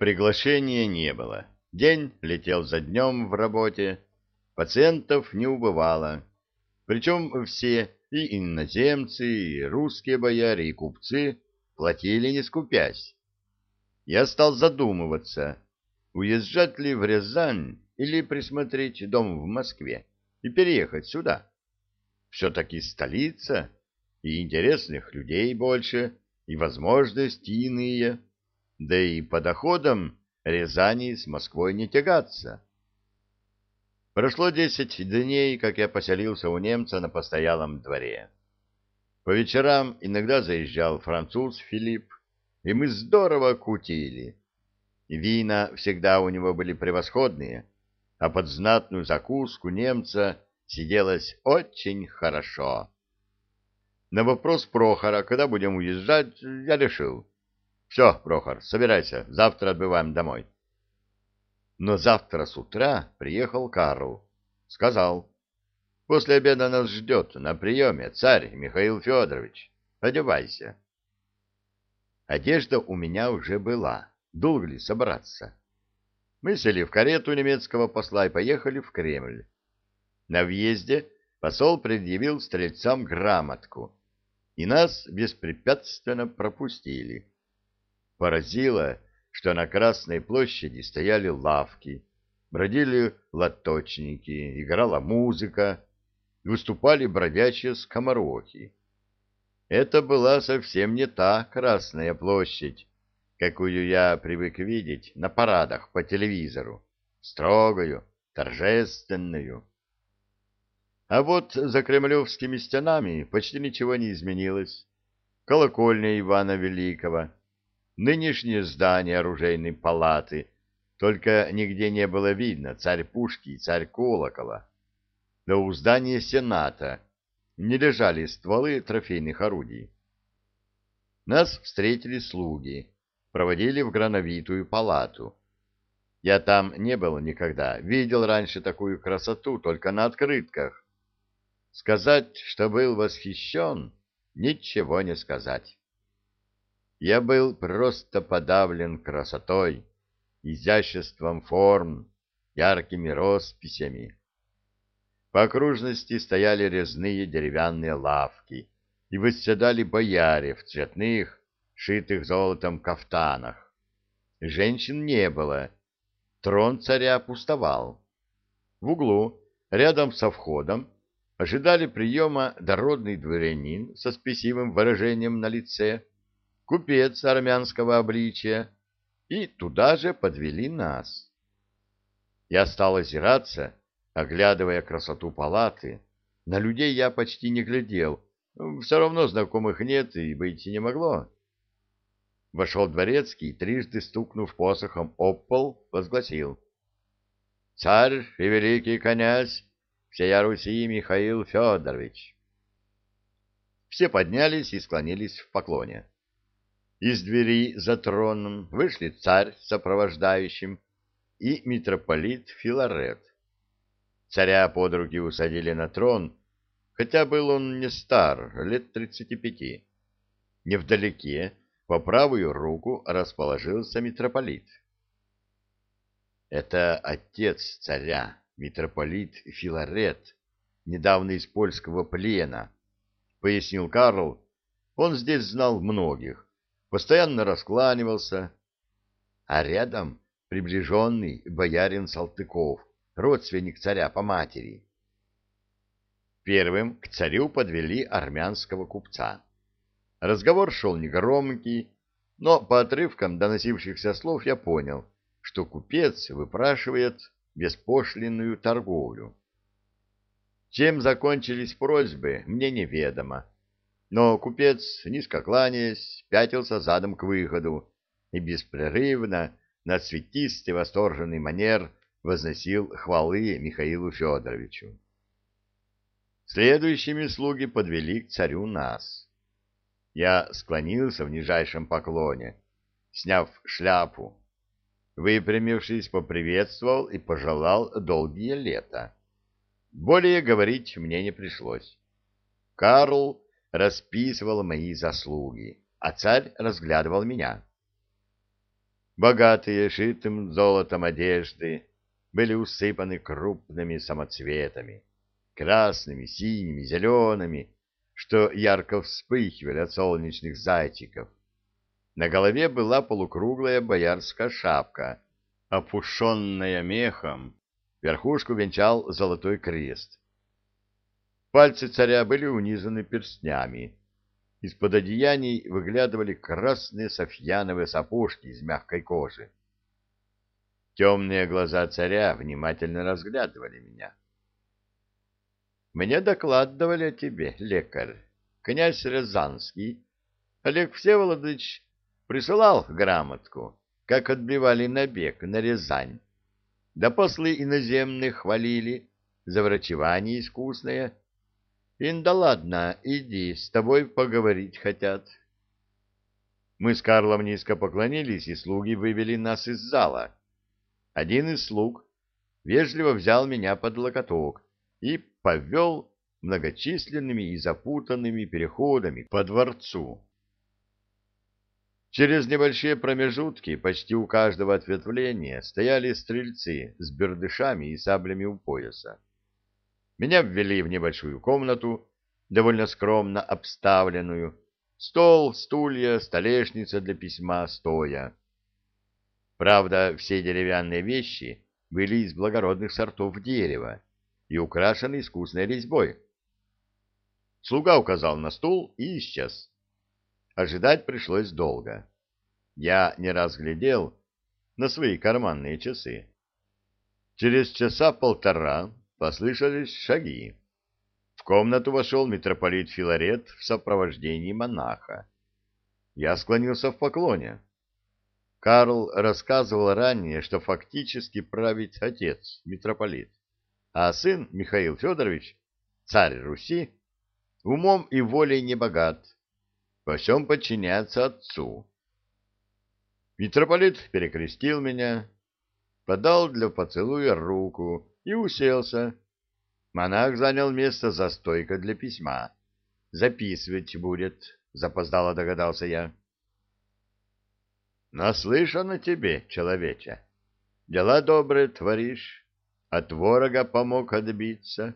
Приглашения не было. День летел за днем в работе, пациентов не убывало. Причем все, и иноземцы, и русские бояре, и купцы, платили не скупясь. Я стал задумываться, уезжать ли в Рязань или присмотреть дом в Москве и переехать сюда. Все-таки столица, и интересных людей больше, и возможности иные да и по доходам Рязани с Москвой не тягаться. Прошло десять дней, как я поселился у немца на постоялом дворе. По вечерам иногда заезжал француз Филипп, и мы здорово кутили. Вина всегда у него были превосходные, а под знатную закуску немца сиделось очень хорошо. На вопрос Прохора, когда будем уезжать, я решил, все, Прохор, собирайся, завтра отбываем домой. Но завтра с утра приехал Карл. Сказал, после обеда нас ждет на приеме царь Михаил Федорович. Одевайся. Одежда у меня уже была. Долго ли собраться? Мы сели в карету немецкого посла и поехали в Кремль. На въезде посол предъявил стрельцам грамотку, и нас беспрепятственно пропустили. Поразило, что на Красной площади стояли лавки, бродили лоточники, играла музыка, выступали бродячие скоморохи. Это была совсем не та Красная площадь, какую я привык видеть на парадах по телевизору, строгую, торжественную. А вот за кремлевскими стенами почти ничего не изменилось. Колокольня Ивана Великого — нынешнее здание оружейной палаты, только нигде не было видно царь пушки и царь колокола. Да у здания Сената не лежали стволы трофейных орудий. Нас встретили слуги, проводили в грановитую палату. Я там не был никогда, видел раньше такую красоту только на открытках. Сказать, что был восхищен, ничего не сказать. Я был просто подавлен красотой, изяществом форм, яркими росписями. По окружности стояли резные деревянные лавки, и восседали бояре в цветных, шитых золотом кафтанах. Женщин не было, трон царя пустовал. В углу, рядом со входом, ожидали приема дородный дворянин со спесивым выражением на лице, купец армянского обличия, и туда же подвели нас. Я стал озираться, оглядывая красоту палаты. На людей я почти не глядел, все равно знакомых нет и быть не могло. Вошел дворецкий, трижды стукнув посохом об пол, возгласил. «Царь и великий князь всея Руси Михаил Федорович!» Все поднялись и склонились в поклоне. Из двери за троном вышли царь сопровождающим и митрополит Филарет. Царя под руки усадили на трон, хотя был он не стар, лет тридцати пяти. Невдалеке, по правую руку, расположился митрополит. Это отец царя, митрополит Филарет, недавно из польского плена, — пояснил Карл. Он здесь знал многих, постоянно раскланивался, а рядом приближенный боярин Салтыков, родственник царя по матери. Первым к царю подвели армянского купца. Разговор шел негромкий, но по отрывкам доносившихся слов я понял, что купец выпрашивает беспошлинную торговлю. Чем закончились просьбы, мне неведомо, но купец, низко кланяясь, пятился задом к выходу и беспрерывно на цветистый восторженный манер возносил хвалы Михаилу Федоровичу. Следующими слуги подвели к царю нас. Я склонился в нижайшем поклоне, сняв шляпу. Выпрямившись, поприветствовал и пожелал долгие лета. Более говорить мне не пришлось. Карл расписывал мои заслуги, а царь разглядывал меня. Богатые шитым золотом одежды были усыпаны крупными самоцветами, красными, синими, зелеными, что ярко вспыхивали от солнечных зайчиков. На голове была полукруглая боярская шапка, опушенная мехом, верхушку венчал золотой крест. Пальцы царя были унизаны перстнями. Из-под одеяний выглядывали красные софьяновые сапожки из мягкой кожи. Темные глаза царя внимательно разглядывали меня. Мне докладывали о тебе, лекарь. Князь Рязанский, Олег Всеволодович, присылал грамотку, как отбивали набег на Рязань. Да после иноземных хвалили за врачевание искусное. Ин да ладно, иди, с тобой поговорить хотят. Мы с Карлом низко поклонились, и слуги вывели нас из зала. Один из слуг вежливо взял меня под локоток и повел многочисленными и запутанными переходами по дворцу. Через небольшие промежутки почти у каждого ответвления стояли стрельцы с бердышами и саблями у пояса. Меня ввели в небольшую комнату, довольно скромно обставленную, стол, стулья, столешница для письма стоя. Правда, все деревянные вещи были из благородных сортов дерева, и украшены искусной резьбой. Слуга указал на стул и исчез. Ожидать пришлось долго. Я не разглядел на свои карманные часы. Через часа полтора послышались шаги. В комнату вошел митрополит Филарет в сопровождении монаха. Я склонился в поклоне. Карл рассказывал ранее, что фактически правит отец, митрополит а сын Михаил Федорович, царь Руси, умом и волей не богат, во всем подчиняется отцу. Митрополит перекрестил меня, подал для поцелуя руку и уселся. Монах занял место за стойкой для письма. Записывать будет, запоздало догадался я. Наслышано тебе, человече. Дела добрые творишь, от ворога помог отбиться.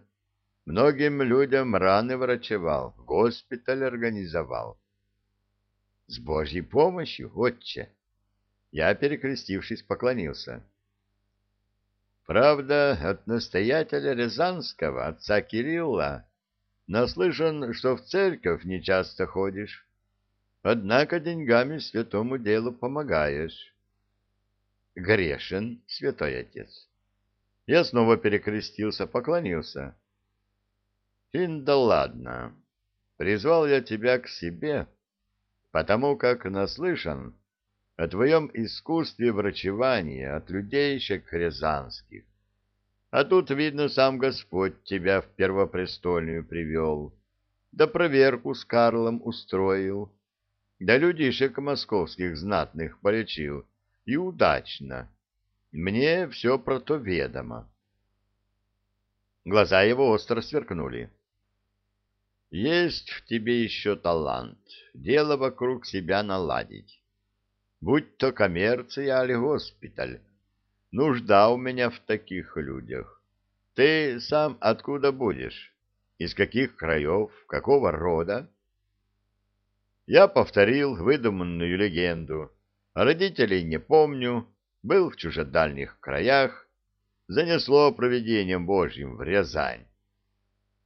Многим людям раны врачевал, госпиталь организовал. С Божьей помощью, отче. Я, перекрестившись, поклонился. Правда, от настоятеля Рязанского, отца Кирилла, наслышан, что в церковь нечасто ходишь, однако деньгами святому делу помогаешь. Грешен, святой отец. Я снова перекрестился, поклонился. Фин, да ладно. Призвал я тебя к себе, потому как наслышан о твоем искусстве врачевания от людейшек рязанских. А тут, видно, сам Господь тебя в первопрестольную привел, да проверку с Карлом устроил, да людишек московских знатных полечил, и удачно. Мне все про то ведомо. Глаза его остро сверкнули. Есть в тебе еще талант, дело вокруг себя наладить. Будь то коммерция или госпиталь, нужда у меня в таких людях. Ты сам откуда будешь? Из каких краев? Какого рода? Я повторил выдуманную легенду. Родителей не помню, был в чужедальних краях, занесло провидением Божьим в Рязань.